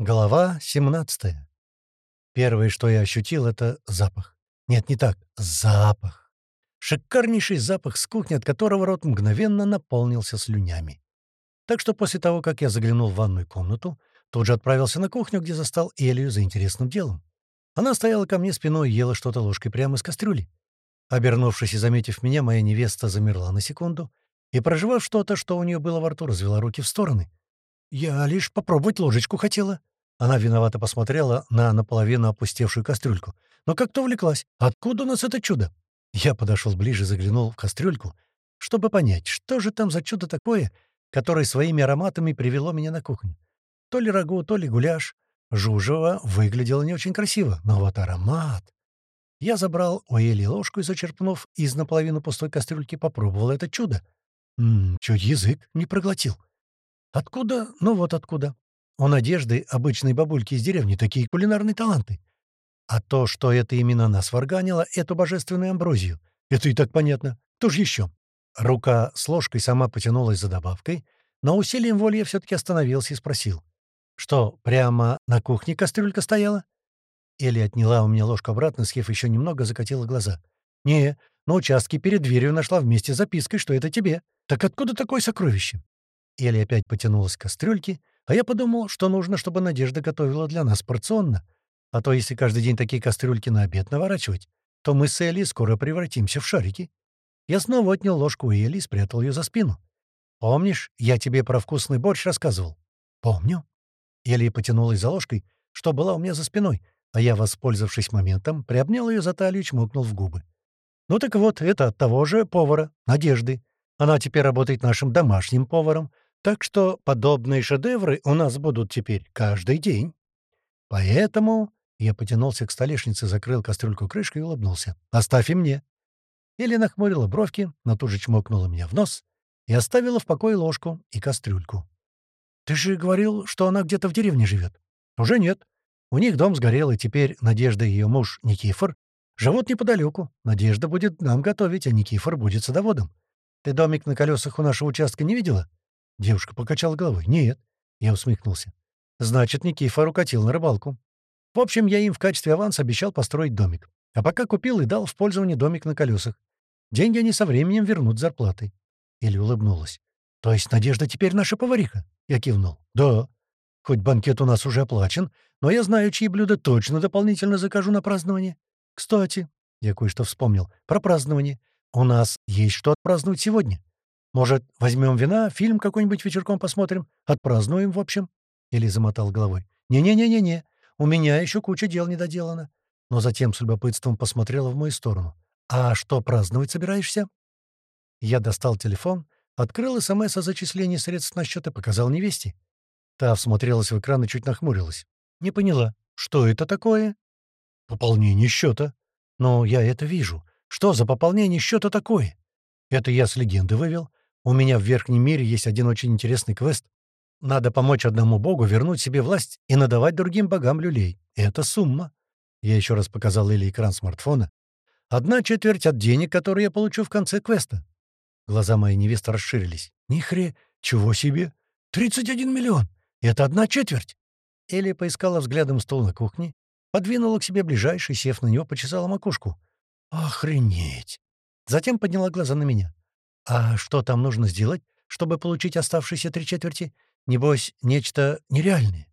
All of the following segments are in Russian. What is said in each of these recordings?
Глава 17. Первое, что я ощутил, — это запах. Нет, не так. Запах. Шикарнейший запах с кухни, от которого рот мгновенно наполнился слюнями. Так что после того, как я заглянул в ванную комнату, тут же отправился на кухню, где застал Элию за интересным делом. Она стояла ко мне спиной и ела что-то ложкой прямо из кастрюли. Обернувшись и заметив меня, моя невеста замерла на секунду и, проживав что-то, что у нее было во рту, развела руки в стороны. «Я лишь попробовать ложечку хотела». Она виновато посмотрела на наполовину опустевшую кастрюльку. Но как-то увлеклась. Откуда у нас это чудо? Я подошел ближе, заглянул в кастрюльку, чтобы понять, что же там за чудо такое, которое своими ароматами привело меня на кухню. То ли рагу, то ли гуляш. Жужева выглядело не очень красиво, но вот аромат... Я забрал у Эли ложку и, зачерпнув из наполовину пустой кастрюльки, попробовал это чудо. Ммм, чуть язык не проглотил. Откуда? Ну вот откуда. У Надежды, обычной бабульки из деревни, такие кулинарные таланты. А то, что это именно она сварганила, эту божественную амброзию, это и так понятно. Кто же еще? Рука с ложкой сама потянулась за добавкой, но усилием воли я все-таки остановился и спросил. «Что, прямо на кухне кастрюлька стояла?» Элли отняла у меня ложку обратно, съев еще немного, закатила глаза. «Не, на участке перед дверью нашла вместе с запиской, что это тебе. Так откуда такое сокровище?» Элли опять потянулась к кастрюльке, а я подумал, что нужно, чтобы Надежда готовила для нас порционно. А то, если каждый день такие кастрюльки на обед наворачивать, то мы с Элли скоро превратимся в шарики. Я снова отнял ложку у Элли и спрятал ее за спину. «Помнишь, я тебе про вкусный борщ рассказывал?» «Помню». Элли потянулась за ложкой, что была у меня за спиной, а я, воспользовавшись моментом, приобнял ее за талию и чмокнул в губы. «Ну так вот, это от того же повара, Надежды. Она теперь работает нашим домашним поваром, так что подобные шедевры у нас будут теперь каждый день. Поэтому я потянулся к столешнице, закрыл кастрюльку крышкой и улыбнулся. «Оставь и мне». Или нахмурила бровки, но тут же чмокнула меня в нос и оставила в покое ложку и кастрюльку. «Ты же говорил, что она где-то в деревне живет?» «Уже нет. У них дом сгорел, и теперь Надежда и ее муж Никифор живут неподалеку. Надежда будет нам готовить, а Никифор будет садоводом. Ты домик на колесах у нашего участка не видела?» Девушка покачала головой. «Нет». Я усмехнулся. «Значит, Никифор укатил на рыбалку. В общем, я им в качестве аванса обещал построить домик. А пока купил и дал в пользование домик на колесах. Деньги они со временем вернут зарплатой». Или улыбнулась. «То есть Надежда теперь наша повариха?» Я кивнул. «Да. Хоть банкет у нас уже оплачен, но я знаю, чьи блюда точно дополнительно закажу на празднование. Кстати, я кое-что вспомнил. Про празднование. У нас есть что отпраздновать сегодня. Может, возьмем вина, фильм какой-нибудь вечерком посмотрим? Отпразднуем, в общем?» Или замотал головой. «Не-не-не-не-не, у меня еще куча дел не доделана». Но затем с любопытством посмотрела в мою сторону. «А что, праздновать собираешься?» Я достал телефон, открыл СМС о зачислении средств на счет и показал невесте. Та всмотрелась в экран и чуть нахмурилась. «Не поняла, что это такое?» «Пополнение счета». «Но я это вижу. Что за пополнение счета такое?» «Это я с легенды вывел. У меня в Верхнем мире есть один очень интересный квест. Надо помочь одному богу вернуть себе власть и надавать другим богам люлей. Это сумма. Я еще раз показал Лили экран смартфона. Одна четверть от денег, которые я получу в конце квеста. Глаза моей невесты расширились. Нихре, чего себе? 31 миллион! Это одна четверть! Элли поискала взглядом стол на кухне, подвинула к себе ближайший, сев на него, почесала макушку. «Охренеть!» Затем подняла глаза на меня. «А что там нужно сделать, чтобы получить оставшиеся три четверти? Небось, нечто нереальное?»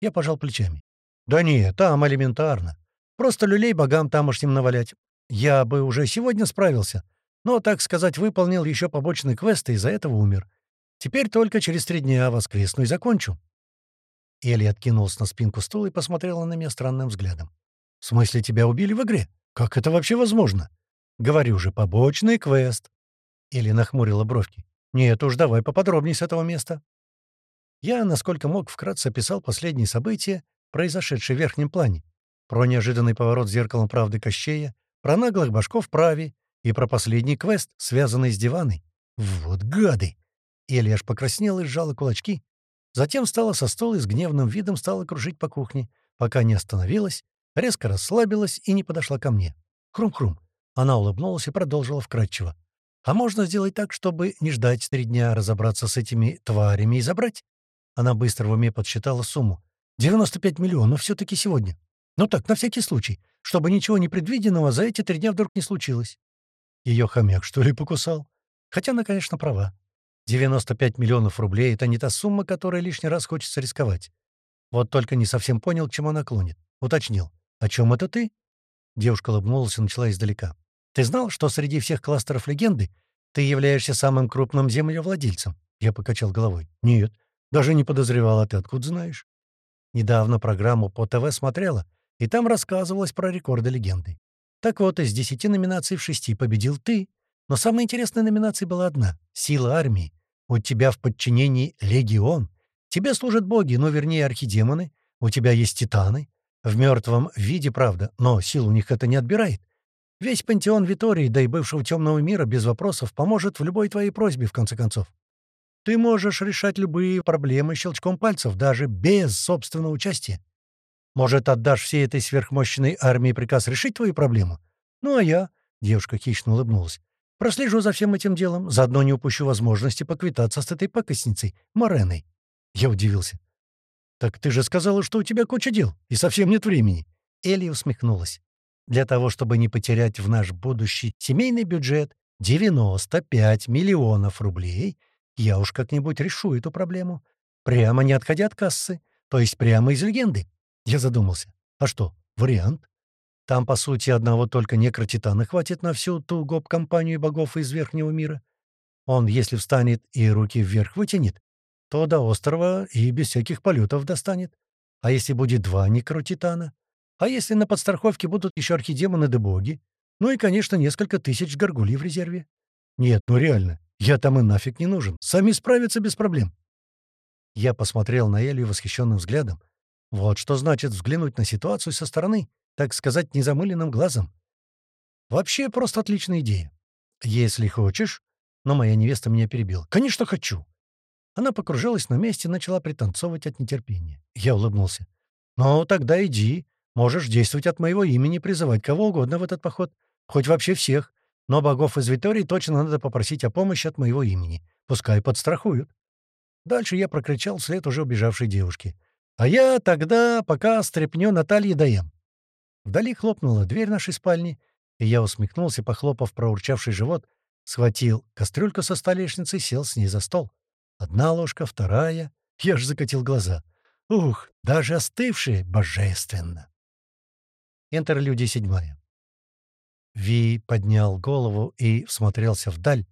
Я пожал плечами. «Да нет, там элементарно. Просто люлей богам тамошним навалять. Я бы уже сегодня справился, но, так сказать, выполнил еще побочный квест и из-за этого умер. Теперь только через три дня воскресну и закончу». Элли откинулся на спинку стула и посмотрела на меня странным взглядом. «В смысле, тебя убили в игре? Как это вообще возможно?» «Говорю же, побочный квест. Или нахмурила бровки. «Нет уж, давай поподробнее с этого места». Я, насколько мог, вкратце описал последние события, произошедшие в верхнем плане. Про неожиданный поворот зеркалом правды Кощея, про наглых башков праве и про последний квест, связанный с диваной. Вот гады! Элли аж покраснела и сжала кулачки. Затем встала со стола и с гневным видом стала кружить по кухне, пока не остановилась, резко расслабилась и не подошла ко мне. Хрум-хрум. Она улыбнулась и продолжила вкратчиво. А можно сделать так, чтобы не ждать три дня, разобраться с этими тварями и забрать?» Она быстро в уме подсчитала сумму. 95 миллионов все-таки сегодня. Ну так, на всякий случай, чтобы ничего непредвиденного за эти три дня вдруг не случилось. Ее хомяк, что ли, покусал? Хотя она, конечно, права. 95 миллионов рублей — это не та сумма, которой лишний раз хочется рисковать. Вот только не совсем понял, к чему она клонит. Уточнил. «О чем это ты?» Девушка улыбнулась и начала издалека. «Ты знал, что среди всех кластеров легенды ты являешься самым крупным землевладельцем?» Я покачал головой. «Нет, даже не подозревал, а ты откуда знаешь?» Недавно программу по ТВ смотрела, и там рассказывалось про рекорды легенды. Так вот, из десяти номинаций в шести победил ты. Но самая интересная номинация была одна — «Сила армии». У тебя в подчинении легион. Тебе служат боги, ну, вернее, архидемоны. У тебя есть титаны. В мертвом виде, правда, но сил у них это не отбирает. Весь пантеон Витории, да и бывшего темного мира, без вопросов, поможет в любой твоей просьбе, в конце концов. Ты можешь решать любые проблемы щелчком пальцев, даже без собственного участия. Может, отдашь всей этой сверхмощной армии приказ решить твою проблему? Ну, а я, — девушка хищно улыбнулась, — прослежу за всем этим делом, заодно не упущу возможности поквитаться с этой пакостницей, Мореной. Я удивился. «Так ты же сказала, что у тебя куча дел, и совсем нет времени». Элли усмехнулась. «Для того, чтобы не потерять в наш будущий семейный бюджет 95 миллионов рублей, я уж как-нибудь решу эту проблему. Прямо не отходя от кассы, то есть прямо из легенды. Я задумался. А что, вариант? Там, по сути, одного только некротитана хватит на всю ту гоп-компанию богов из Верхнего мира. Он, если встанет и руки вверх вытянет, то до острова и без всяких полетов достанет. А если будет два некротитана? А если на подстраховке будут еще архидемоны да боги? Ну и, конечно, несколько тысяч горгулей в резерве. Нет, ну реально, я там и нафиг не нужен. Сами справятся без проблем. Я посмотрел на Элью восхищенным взглядом. Вот что значит взглянуть на ситуацию со стороны, так сказать, незамыленным глазом. Вообще, просто отличная идея. Если хочешь... Но моя невеста меня перебила. «Конечно, хочу!» Она покружилась на месте и начала пританцовывать от нетерпения. Я улыбнулся. «Ну, тогда иди. Можешь действовать от моего имени, призывать кого угодно в этот поход. Хоть вообще всех. Но богов из Витории точно надо попросить о помощи от моего имени. Пускай подстрахуют». Дальше я прокричал вслед уже убежавшей девушки. А я тогда пока стряпню Натальи даем. Вдали хлопнула дверь нашей спальни, и я усмехнулся, похлопав проурчавший живот, схватил кастрюльку со столешницы и сел с ней за стол. Одна ложка, вторая. Я ж закатил глаза. Ух, даже остывшие божественно. Интерлюдия седьмая. Ви поднял голову и всмотрелся вдаль,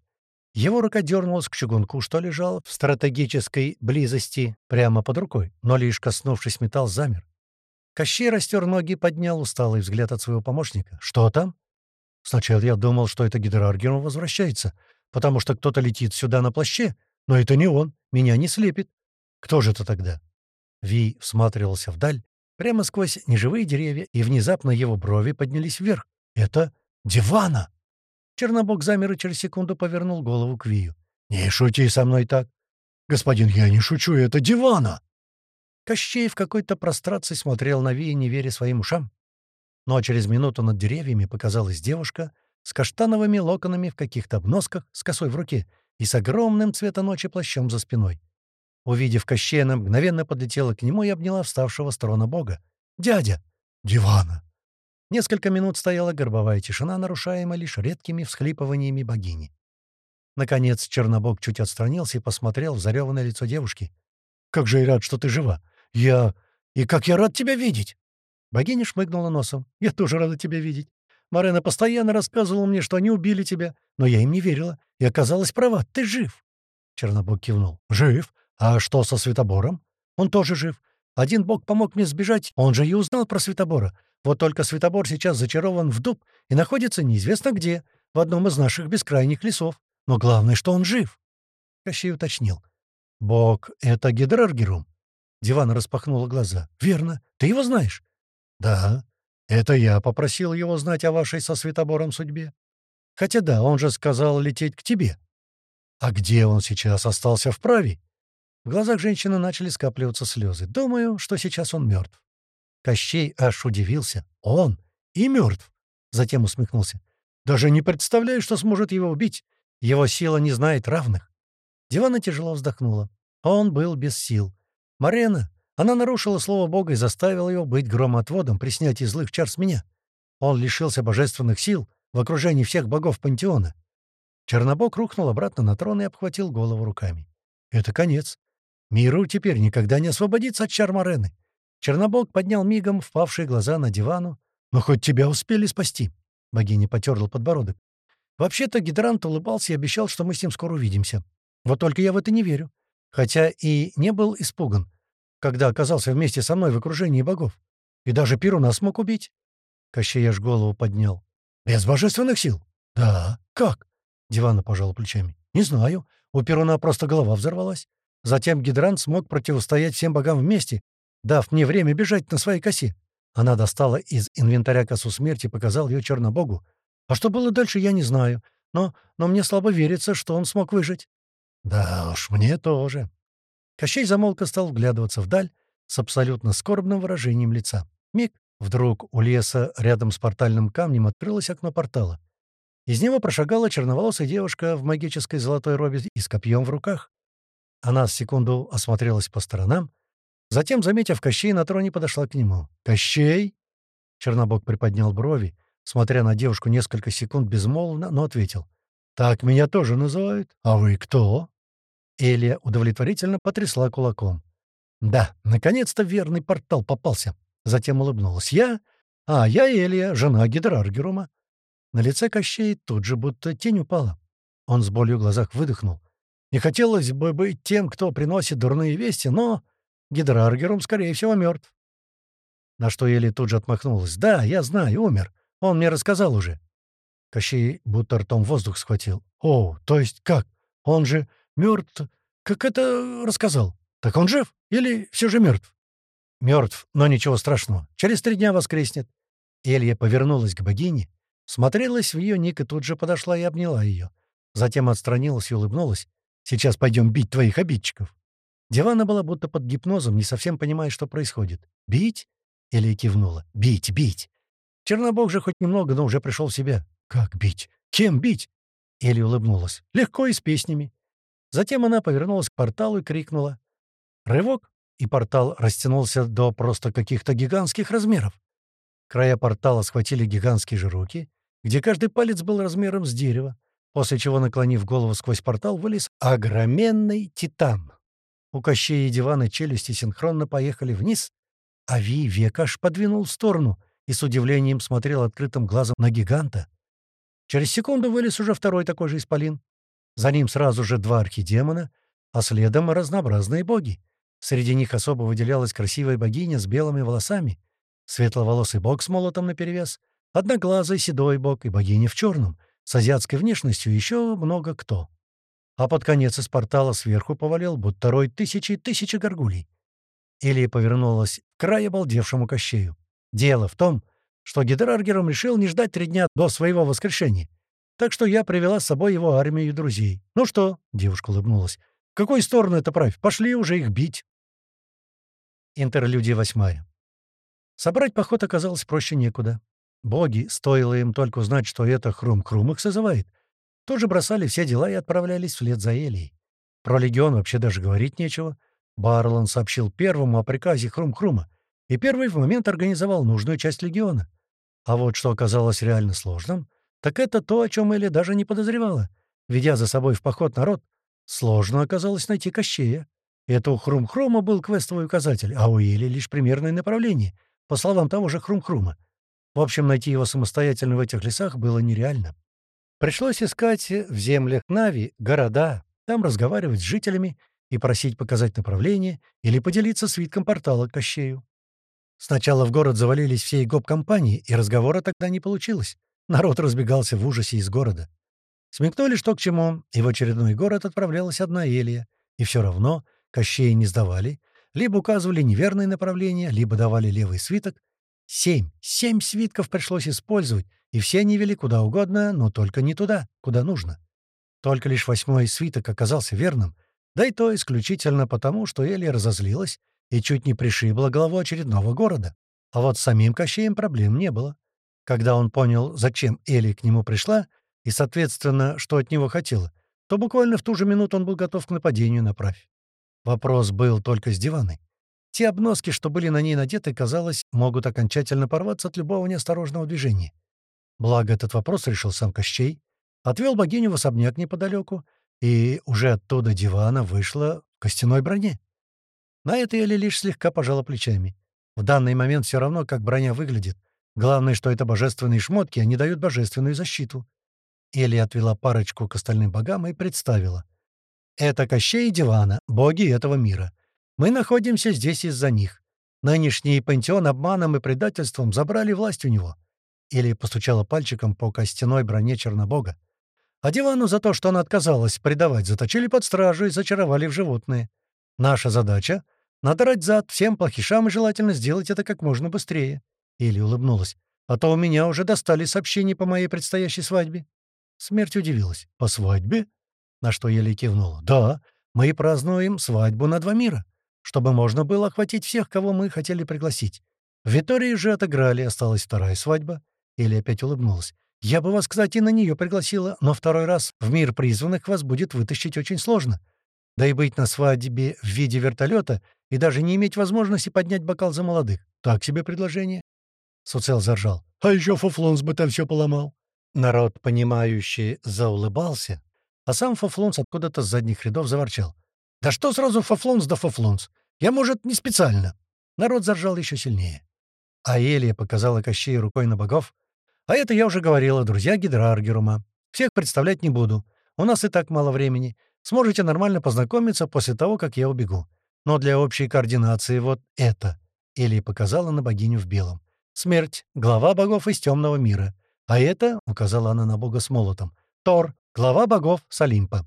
его рука дернулась к чугунку, что лежал в стратегической близости прямо под рукой, но лишь коснувшись металл, замер. Кощей растер ноги и поднял усталый взгляд от своего помощника. «Что там?» Сначала я думал, что это Гидраргерон возвращается, потому что кто-то летит сюда на плаще, но это не он, меня не слепит. Кто же это тогда? Ви всматривался вдаль, прямо сквозь неживые деревья, и внезапно его брови поднялись вверх. «Это Дивана!» Чернобог замер и через секунду повернул голову к Вию. «Не шути со мной так!» «Господин, я не шучу, это дивана!» Кощей в какой-то прострации смотрел на Вия, не веря своим ушам. Но через минуту над деревьями показалась девушка с каштановыми локонами в каких-то обносках, с косой в руке и с огромным цвета ночи плащом за спиной. Увидев Кощея, мгновенно подлетела к нему и обняла вставшего с трона бога. «Дядя!» «Дивана!» Несколько минут стояла горбовая тишина, нарушаемая лишь редкими всхлипываниями богини. Наконец Чернобог чуть отстранился и посмотрел в зареванное лицо девушки. «Как же я рад, что ты жива! Я... И как я рад тебя видеть!» Богиня шмыгнула носом. «Я тоже рада тебя видеть. Марена постоянно рассказывала мне, что они убили тебя, но я им не верила, и оказалась права. Ты жив!» Чернобог кивнул. «Жив? А что со Светобором? Он тоже жив. Один бог помог мне сбежать, он же и узнал про Светобора. Вот только Светобор сейчас зачарован в дуб и находится неизвестно где, в одном из наших бескрайних лесов. Но главное, что он жив. Кощей уточнил. «Бог — это Гидраргерум?» Дивана распахнула глаза. «Верно. Ты его знаешь?» «Да. Это я попросил его знать о вашей со Светобором судьбе. Хотя да, он же сказал лететь к тебе. А где он сейчас остался вправе?» В глазах женщины начали скапливаться слезы. «Думаю, что сейчас он мертв. Кощей аж удивился. «Он? И мертв!» Затем усмехнулся. «Даже не представляю, что сможет его убить. Его сила не знает равных». Дивана тяжело вздохнула. Он был без сил. Марена, Она нарушила слово Бога и заставила его быть громоотводом при снятии злых чар с меня. Он лишился божественных сил в окружении всех богов пантеона. Чернобог рухнул обратно на трон и обхватил голову руками. «Это конец. Миру теперь никогда не освободиться от чар Морены». Чернобог поднял мигом впавшие глаза на дивану. «Но хоть тебя успели спасти!» Богиня потерла подбородок. «Вообще-то гидрант улыбался и обещал, что мы с ним скоро увидимся. Вот только я в это не верю. Хотя и не был испуган, когда оказался вместе со мной в окружении богов. И даже Перуна смог убить. Кощей аж голову поднял. «Без божественных сил?» «Да. Как?» Дивана пожал плечами. «Не знаю. У Перуна просто голова взорвалась. Затем гидрант смог противостоять всем богам вместе, дав мне время бежать на своей косе. Она достала из инвентаря косу смерти и показал ее Чернобогу. А что было дальше, я не знаю. Но, но мне слабо верится, что он смог выжить. «Да уж, мне тоже». Кощей замолк и стал вглядываться вдаль с абсолютно скорбным выражением лица. Миг, вдруг у леса рядом с портальным камнем открылось окно портала. Из него прошагала черноволосая девушка в магической золотой робе и с копьем в руках. Она с секунду осмотрелась по сторонам, затем, заметив Кощей, на троне подошла к нему. «Кощей?» Чернобог приподнял брови, смотря на девушку несколько секунд безмолвно, но ответил. «Так меня тоже называют. А вы кто?» Элия удовлетворительно потрясла кулаком. «Да, наконец-то верный портал попался». Затем улыбнулась. «Я? А, я Элия, жена Гидраргерума». На лице Кощей тут же будто тень упала. Он с болью в глазах выдохнул. «Не хотелось бы быть тем, кто приносит дурные вести, но Гидраргерум, скорее всего, мертв. На что Элия тут же отмахнулась. «Да, я знаю, умер. Он мне рассказал уже. Кощей будто ртом воздух схватил. «О, то есть как? Он же мертв? Как это рассказал? Так он жив? Или все же мертв?» «Мертв, но ничего страшного. Через три дня воскреснет». Элья повернулась к богине, смотрелась в ее ник и тут же подошла и обняла ее. Затем отстранилась и улыбнулась. «Сейчас пойдем бить твоих обидчиков». Дивана была будто под гипнозом, не совсем понимая, что происходит. «Бить?» — Элия кивнула. «Бить, бить!» Чернобог же хоть немного, но уже пришел в себя. «Как бить? Кем бить?» Элли улыбнулась. «Легко и с песнями». Затем она повернулась к порталу и крикнула. Рывок, и портал растянулся до просто каких-то гигантских размеров. Края портала схватили гигантские же руки, где каждый палец был размером с дерево, после чего, наклонив голову сквозь портал, вылез огроменный титан. У Кощея и дивана челюсти синхронно поехали вниз, а Ви век аж подвинул в сторону и с удивлением смотрел открытым глазом на гиганта. Через секунду вылез уже второй такой же исполин. За ним сразу же два архидемона, а следом разнообразные боги. Среди них особо выделялась красивая богиня с белыми волосами, светловолосый бог с молотом наперевес, одноглазый седой бог и богиня в черном, с азиатской внешностью еще много кто. А под конец из портала сверху повалил будто рой тысячи и тысячи горгулей. Илия повернулась к краю обалдевшему Кощею. Дело в том, что Гидраргером решил не ждать три дня до своего воскрешения. Так что я привела с собой его армию и друзей. «Ну что?» — девушка улыбнулась. «В какую сторону это правь? Пошли уже их бить!» Интерлюдия восьмая. Собрать поход оказалось проще некуда. Боги, стоило им только узнать, что это Хрум-Хрум их созывает, тоже бросали все дела и отправлялись вслед за Элией. Про легион вообще даже говорить нечего. Барлон сообщил первому о приказе Хрум-Хрума, и первый в момент организовал нужную часть легиона. А вот что оказалось реально сложным, так это то, о чем Элли даже не подозревала. Ведя за собой в поход народ, сложно оказалось найти Кощея. Это у Хрум-Хрума был квестовый указатель, а у Эли лишь примерное направление, по словам того же Хрум-Хрума. В общем, найти его самостоятельно в этих лесах было нереально. Пришлось искать в землях Нави города, там разговаривать с жителями и просить показать направление или поделиться свитком портала к Кощею. Сначала в город завалились все гоп-компании, и разговора тогда не получилось. Народ разбегался в ужасе из города. Смекнули, что к чему, и в очередной город отправлялась одна Элия. И все равно Кощея не сдавали, либо указывали неверное направление, либо давали левый свиток. Семь, семь свитков пришлось использовать, и все они вели куда угодно, но только не туда, куда нужно. Только лишь восьмой свиток оказался верным, да и то исключительно потому, что Элия разозлилась и чуть не пришибла голову очередного города. А вот с самим Кощеем проблем не было. Когда он понял, зачем Эли к нему пришла, и, соответственно, что от него хотела, то буквально в ту же минуту он был готов к нападению на правь. Вопрос был только с диваной. Те обноски, что были на ней надеты, казалось, могут окончательно порваться от любого неосторожного движения. Благо, этот вопрос решил сам Кощей, отвел богиню в особняк неподалеку, и уже оттуда дивана вышла в костяной броне. На это Эли лишь слегка пожала плечами. В данный момент все равно, как броня выглядит. Главное, что это божественные шмотки, они дают божественную защиту. Эли отвела парочку к остальным богам и представила. «Это Кощей и Дивана, боги этого мира. Мы находимся здесь из-за них. Нынешний пантеон обманом и предательством забрали власть у него». Или постучала пальчиком по костяной броне Чернобога. А Дивану за то, что она отказалась предавать, заточили под стражу и зачаровали в животные. Наша задача — надрать зад всем плохишам и желательно сделать это как можно быстрее. Или улыбнулась. А то у меня уже достали сообщения по моей предстоящей свадьбе. Смерть удивилась. «По свадьбе?» На что Еле кивнула. «Да, мы празднуем свадьбу на два мира, чтобы можно было охватить всех, кого мы хотели пригласить. В Витории же отыграли, осталась вторая свадьба». Или опять улыбнулась. «Я бы вас, кстати, на нее пригласила, но второй раз в мир призванных вас будет вытащить очень сложно. Да и быть на свадьбе в виде вертолета и даже не иметь возможности поднять бокал за молодых. Так себе предложение». Суцел заржал. «А еще Фуфлонс бы там все поломал». Народ, понимающий, заулыбался, а сам Фуфлонс откуда-то с задних рядов заворчал. «Да что сразу Фуфлонс да Фуфлонс? Я, может, не специально». Народ заржал еще сильнее. А Элия показала Кощею рукой на богов. «А это я уже говорила, друзья Гидраргерума. Всех представлять не буду. У нас и так мало времени. Сможете нормально познакомиться после того, как я убегу. Но для общей координации вот это». Элия показала на богиню в белом. «Смерть — глава богов из темного мира. А это, — указала она на бога с молотом, — Тор, глава богов с Олимпа».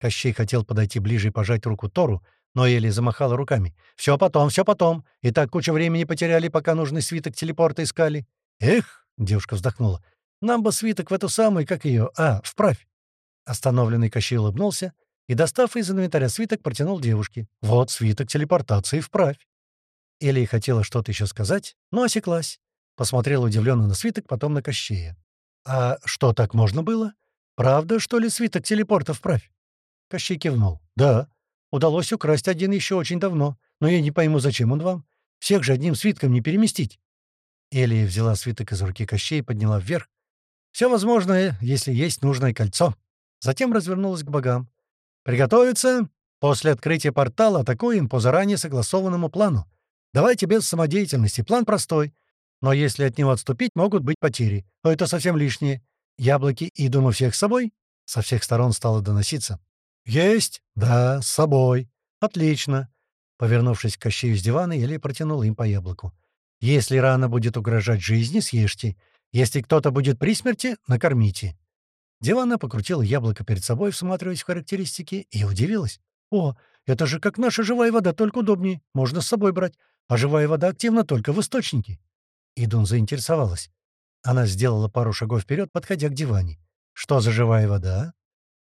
Кощей хотел подойти ближе и пожать руку Тору, но Эли замахала руками. «Все потом, все потом. И так кучу времени потеряли, пока нужный свиток телепорта искали». «Эх!» — девушка вздохнула. «Нам бы свиток в эту самую, как ее... А, вправь!» Остановленный Кощей улыбнулся и, достав из инвентаря свиток, протянул девушке. «Вот свиток телепортации, вправь!» Элли хотела что-то еще сказать, но осеклась. Посмотрела удивленно на свиток, потом на Кощея. «А что, так можно было? Правда, что ли, свиток телепорта вправь?» Кощей кивнул. «Да. Удалось украсть один еще очень давно, но я не пойму, зачем он вам. Всех же одним свитком не переместить». Элия взяла свиток из руки Кощей и подняла вверх. «Все возможное, если есть нужное кольцо». Затем развернулась к богам. «Приготовиться! После открытия портала атакуем по заранее согласованному плану. Давайте без самодеятельности. План простой. Но если от него отступить, могут быть потери. Но это совсем лишнее. Яблоки и думаю всех с собой?» Со всех сторон стало доноситься. «Есть? Да, с собой. Отлично». Повернувшись к Кощею с дивана, Еле протянул им по яблоку. «Если рана будет угрожать жизни, съешьте. Если кто-то будет при смерти, накормите». Дивана покрутила яблоко перед собой, всматриваясь в характеристики, и удивилась. «О, это же как наша живая вода, только удобнее. Можно с собой брать а живая вода активна только в источнике». Идун заинтересовалась. Она сделала пару шагов вперед, подходя к диване. «Что за живая вода?»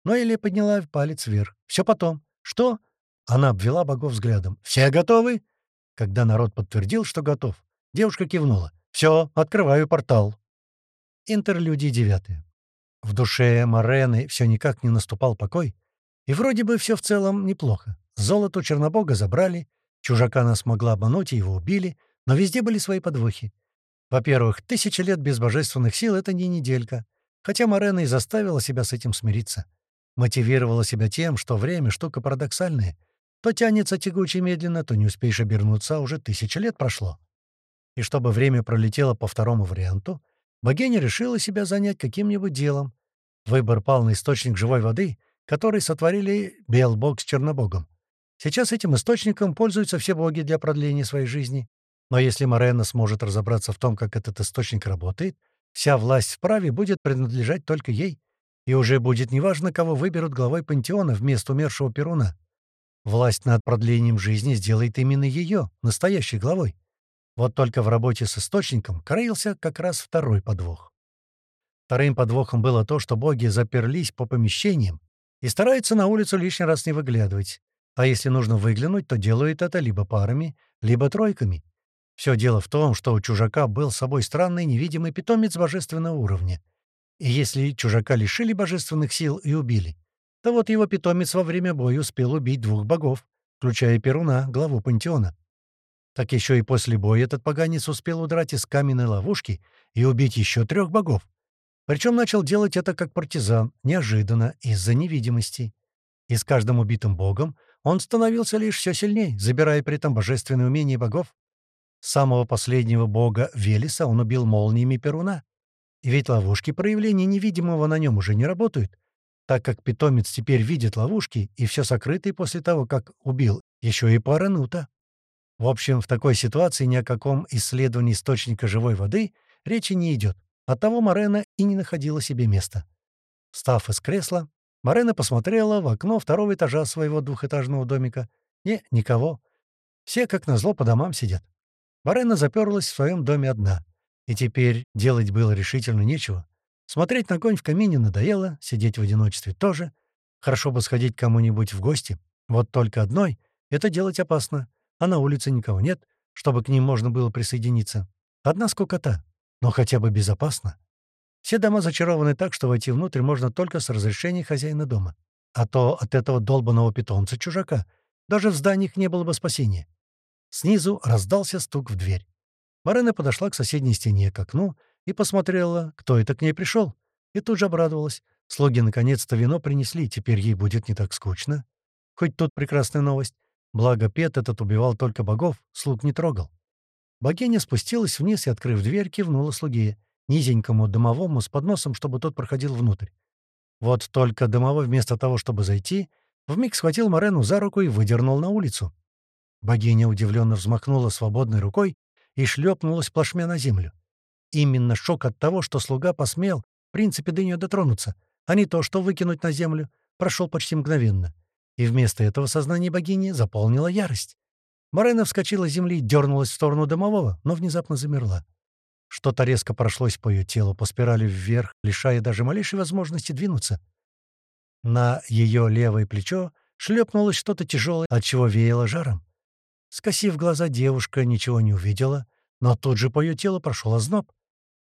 Но Элия подняла палец вверх. «Все потом. Что?» Она обвела богов взглядом. «Все готовы?» Когда народ подтвердил, что готов, девушка кивнула. «Все, открываю портал». Интерлюдия девятая. В душе Морены все никак не наступал покой, и вроде бы все в целом неплохо. Золото Чернобога забрали, Чужака она смогла обмануть, и его убили, но везде были свои подвохи. Во-первых, тысяча лет без божественных сил — это не неделька. Хотя Морена и заставила себя с этим смириться. Мотивировала себя тем, что время — штука парадоксальная. То тянется тягуче медленно, то не успеешь обернуться, а уже тысяча лет прошло. И чтобы время пролетело по второму варианту, богиня решила себя занять каким-нибудь делом. Выбор пал на источник живой воды, который сотворили Белбог с Чернобогом. Сейчас этим источником пользуются все боги для продления своей жизни. Но если Морена сможет разобраться в том, как этот источник работает, вся власть в праве будет принадлежать только ей. И уже будет неважно, кого выберут главой пантеона вместо умершего Перуна. Власть над продлением жизни сделает именно ее, настоящей главой. Вот только в работе с источником краился как раз второй подвох. Вторым подвохом было то, что боги заперлись по помещениям и стараются на улицу лишний раз не выглядывать. А если нужно выглянуть, то делают это либо парами, либо тройками. Все дело в том, что у чужака был с собой странный невидимый питомец божественного уровня. И если чужака лишили божественных сил и убили, то вот его питомец во время боя успел убить двух богов, включая Перуна, главу пантеона. Так еще и после боя этот поганец успел удрать из каменной ловушки и убить еще трех богов. Причем начал делать это как партизан, неожиданно, из-за невидимости. И с каждым убитым богом он становился лишь все сильнее, забирая при этом божественные умения богов. Самого последнего бога Велеса он убил молниями Перуна. И ведь ловушки проявления невидимого на нем уже не работают, так как питомец теперь видит ловушки и все сокрытые после того, как убил еще и Паранута. В общем, в такой ситуации ни о каком исследовании источника живой воды речи не идет. Оттого Морена и не находила себе места. Встав из кресла, Морена посмотрела в окно второго этажа своего двухэтажного домика. Не, никого. Все, как назло, по домам сидят. Морена заперлась в своем доме одна. И теперь делать было решительно нечего. Смотреть на огонь в камине надоело, сидеть в одиночестве тоже. Хорошо бы сходить кому-нибудь в гости. Вот только одной — это делать опасно, а на улице никого нет, чтобы к ним можно было присоединиться. Одна скукота, но хотя бы безопасно. Все дома зачарованы так, что войти внутрь можно только с разрешения хозяина дома. А то от этого долбанного питомца-чужака даже в зданиях не было бы спасения. Снизу раздался стук в дверь. Марина подошла к соседней стене, к окну, и посмотрела, кто это к ней пришел, и тут же обрадовалась. Слуги наконец-то вино принесли, теперь ей будет не так скучно. Хоть тут прекрасная новость. Благо, Пет этот убивал только богов, слуг не трогал. Богиня спустилась вниз и, открыв дверь, кивнула слуге, низенькому домовому с подносом, чтобы тот проходил внутрь. Вот только домовой вместо того, чтобы зайти, вмиг схватил Морену за руку и выдернул на улицу. Богиня удивленно взмахнула свободной рукой и шлепнулась плашмя на землю. Именно шок от того, что слуга посмел, в принципе, до нее дотронуться, а не то, что выкинуть на землю, прошел почти мгновенно. И вместо этого сознание богини заполнила ярость. Морена вскочила с земли и дернулась в сторону домового, но внезапно замерла. Что-то резко прошлось по ее телу, по спирали вверх, лишая даже малейшей возможности двинуться. На ее левое плечо шлепнулось что-то тяжелое, от чего веяло жаром. Скосив глаза, девушка ничего не увидела, но тут же по ее телу прошел озноб.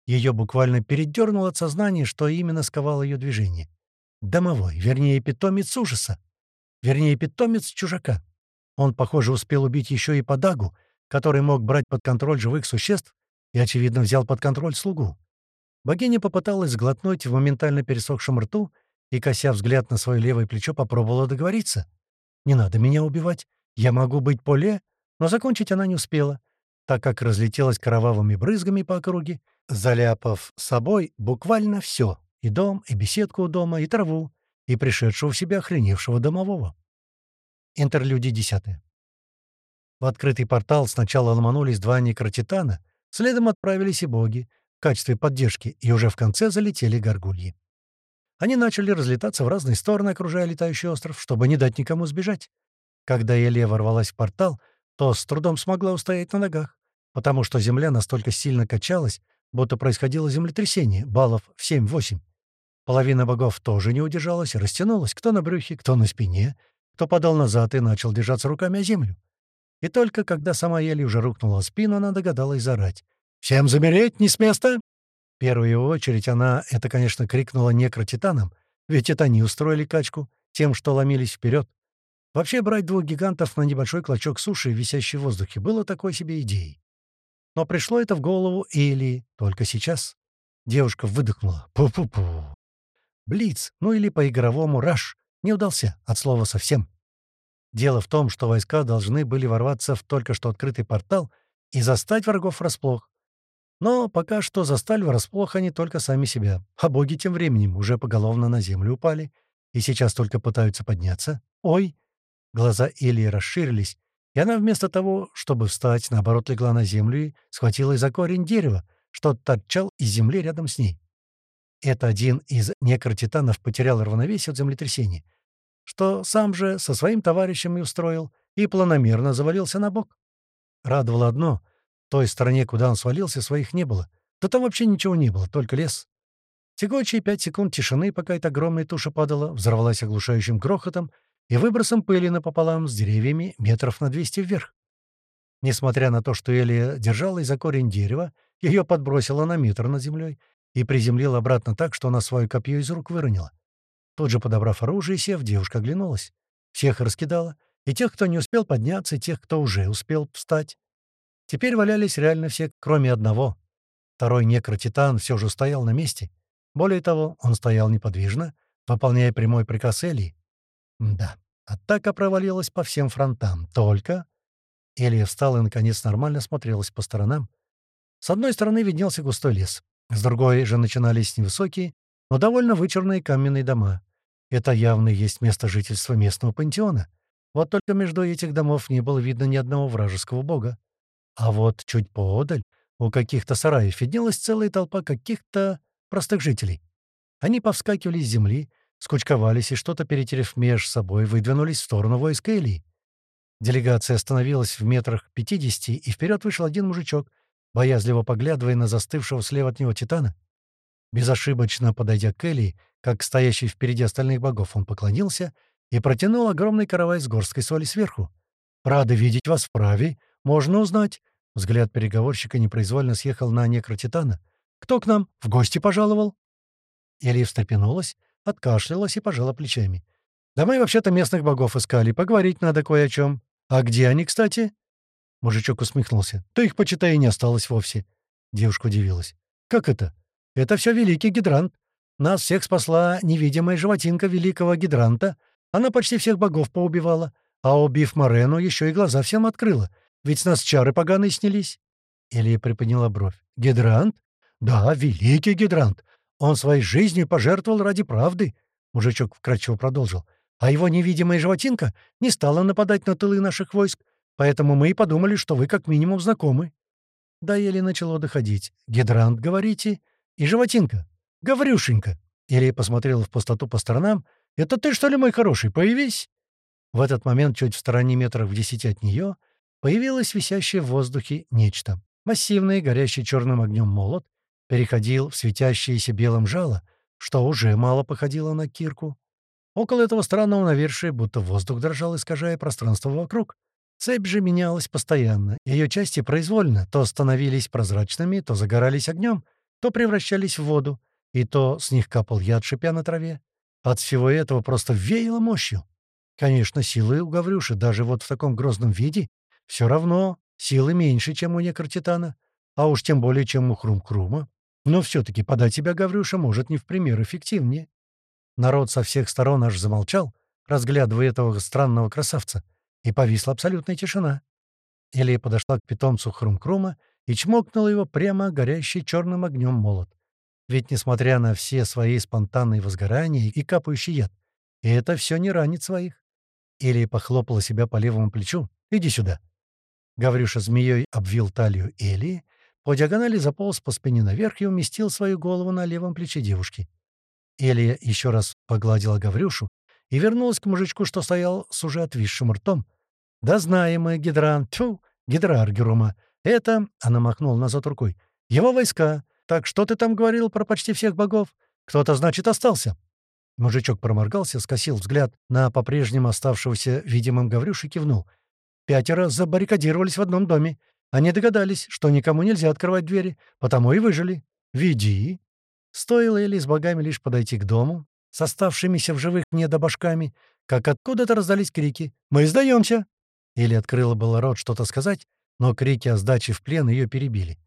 Ее буквально передернуло от сознания, что именно сковало ее движение. Домовой, вернее, питомец ужаса. Вернее, питомец чужака. Он, похоже, успел убить еще и подагу, который мог брать под контроль живых существ и, очевидно, взял под контроль слугу. Богиня попыталась сглотнуть в моментально пересохшем рту и, кося взгляд на свое левое плечо, попробовала договориться. «Не надо меня убивать. Я могу быть поле но закончить она не успела, так как разлетелась кровавыми брызгами по округе, заляпав собой буквально все — и дом, и беседку у дома, и траву, и пришедшего в себя охреневшего домового. Интерлюдия десятая. В открытый портал сначала ломанулись два некротитана, следом отправились и боги в качестве поддержки, и уже в конце залетели горгульи. Они начали разлетаться в разные стороны, окружая летающий остров, чтобы не дать никому сбежать. Когда Еле ворвалась в портал, то с трудом смогла устоять на ногах, потому что земля настолько сильно качалась, будто происходило землетрясение, баллов в 7-8. Половина богов тоже не удержалась и растянулась, кто на брюхе, кто на спине, кто подал назад и начал держаться руками о землю. И только когда сама еле уже рухнула спину, она догадалась зарать. «Всем замереть, не с места!» В первую очередь она, это, конечно, крикнула некротитанам, ведь это они устроили качку, тем, что ломились вперед. Вообще брать двух гигантов на небольшой клочок суши, висящий в воздухе, было такой себе идеей. Но пришло это в голову Эли только сейчас. Девушка выдохнула. Пу-пу-пу. Блиц, ну или по-игровому раш, не удался, от слова совсем. Дело в том, что войска должны были ворваться в только что открытый портал и застать врагов врасплох. Но пока что застали врасплох они только сами себя, а боги тем временем уже поголовно на землю упали и сейчас только пытаются подняться. Ой, Глаза Ильи расширились, и она вместо того, чтобы встать, наоборот легла на землю и схватилась за корень дерева, что торчал из земли рядом с ней. Это один из некротитанов потерял равновесие от землетрясения, что сам же со своим товарищем и устроил, и планомерно завалился на бок. Радовало одно — той стороне, куда он свалился, своих не было. Да там вообще ничего не было, только лес. Тягучие пять секунд тишины, пока эта огромная туша падала, взорвалась оглушающим грохотом — и выбросом пыли напополам с деревьями метров на 200 вверх. Несмотря на то, что Элия держала за корень дерева, ее подбросило на метр над землей и приземлила обратно так, что она свое копье из рук выронила. Тут же, подобрав оружие и сев, девушка оглянулась. Всех раскидала, и тех, кто не успел подняться, и тех, кто уже успел встать. Теперь валялись реально все, кроме одного. Второй некротитан все же стоял на месте. Более того, он стоял неподвижно, выполняя прямой приказ Элии. Да, атака провалилась по всем фронтам. Только... Элия встала и, наконец, нормально смотрелась по сторонам. С одной стороны виднелся густой лес. С другой же начинались невысокие, но довольно вычурные каменные дома. Это явно есть место жительства местного пантеона. Вот только между этих домов не было видно ни одного вражеского бога. А вот чуть поодаль, у каких-то сараев, виднелась целая толпа каких-то простых жителей. Они повскакивали с земли, скучковались и, что-то перетерев меж собой, выдвинулись в сторону войска Элии. Делегация остановилась в метрах пятидесяти, и вперед вышел один мужичок, боязливо поглядывая на застывшего слева от него Титана. Безошибочно подойдя к Элии, как стоящий впереди остальных богов, он поклонился и протянул огромный каравай с горсткой соли сверху. «Рады видеть вас вправе. Можно узнать». Взгляд переговорщика непроизвольно съехал на некротитана. «Кто к нам? В гости пожаловал?» Элия встрепенулась, откашлялась и пожала плечами. «Да мы вообще-то местных богов искали, поговорить надо кое о чем. А где они, кстати?» Мужичок усмехнулся. «Да их, почитай, не осталось вовсе». Девушка удивилась. «Как это? Это все великий гидрант. Нас всех спасла невидимая животинка великого гидранта. Она почти всех богов поубивала. А убив Морену, еще и глаза всем открыла. Ведь с нас чары поганые снялись». Илья приподняла бровь. «Гидрант? Да, великий гидрант. Он своей жизнью пожертвовал ради правды». Мужичок вкратчиво продолжил. «А его невидимая животинка не стала нападать на тылы наших войск, поэтому мы и подумали, что вы как минимум знакомы». Да еле начало доходить. «Гидрант, говорите? И животинка? Гаврюшенька!» Илья посмотрел в пустоту по сторонам. «Это ты, что ли, мой хороший? Появись!» В этот момент, чуть в стороне метрах в десяти от нее, появилось висящее в воздухе нечто. Массивный, горящий черным огнем молот переходил в светящееся белым жало, что уже мало походило на кирку. Около этого странного навершия будто воздух дрожал, искажая пространство вокруг. Цепь же менялась постоянно. Ее части произвольно то становились прозрачными, то загорались огнем, то превращались в воду, и то с них капал яд, шипя на траве. От всего этого просто веяло мощью. Конечно, силы у Гаврюши даже вот в таком грозном виде все равно силы меньше, чем у Некротитана, а уж тем более, чем у Хрум-Хрума. Но все-таки подать себя Гаврюша может не в пример эффективнее. Народ со всех сторон аж замолчал, разглядывая этого странного красавца, и повисла абсолютная тишина. Элия подошла к питомцу Хрум-Крума и чмокнула его прямо горящий черным огнем молот. Ведь, несмотря на все свои спонтанные возгорания и капающий яд, это все не ранит своих. Элия похлопала себя по левому плечу. «Иди сюда». Гаврюша змеей обвил талию Элии, по диагонали заполз по спине наверх и уместил свою голову на левом плече девушки. Элия еще раз погладила Гаврюшу и вернулась к мужичку, что стоял с уже отвисшим ртом. «Да знаем мы, Гидран, тьфу, Гидрар Герума, это...» — она махнула назад рукой. «Его войска. Так что ты там говорил про почти всех богов? Кто-то, значит, остался?» Мужичок проморгался, скосил взгляд на по-прежнему оставшегося видимым Гаврюши и кивнул. «Пятеро забаррикадировались в одном доме. Они догадались, что никому нельзя открывать двери, потому и выжили. Веди». Стоило Эли с богами лишь подойти к дому, с оставшимися в живых недобашками, как откуда-то раздались крики «Мы сдаемся!» Или открыла было рот что-то сказать, но крики о сдаче в плен ее перебили.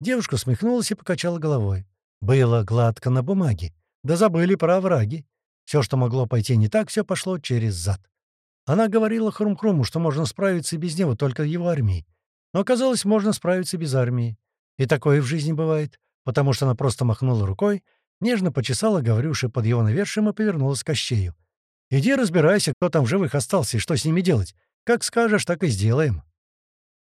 Девушка смехнулась и покачала головой. Было гладко на бумаге. Да забыли про овраги. Все, что могло пойти не так, все пошло через зад. Она говорила Хрум-Хруму, что можно справиться без него только его армией. Но оказалось, можно справиться без армии. И такое в жизни бывает, потому что она просто махнула рукой, нежно почесала Гаврюши под его навершием и повернулась к Кощею. «Иди разбирайся, кто там в живых остался и что с ними делать. Как скажешь, так и сделаем».